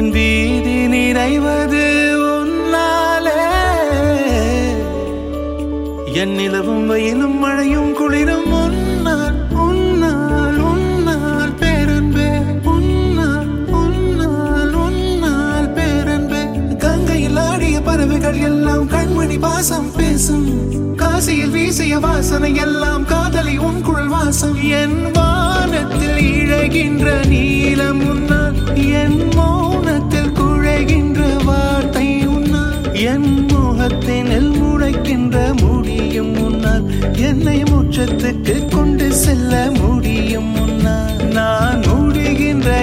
என் வீதி நிறைவது உன்னாலே. என் நிலவும் வயலும் மழையும் குளிரும் உன்னால் உன்னால் உன்னால் பேரன்பே உன்னால் உன்னால் உன்னால் பேரன்பே. கங்கையில் ஆடிய பறவைகள் எல்லாம் கண்மணி பாசம் பேசும். காசியில் வீசிய வாசனை எல்லாம் காதலி உன் குழல் வாசம். என் வானத்தில் இழகின்ற நீலம் உன்னால் என் மோ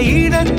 இடத்தில்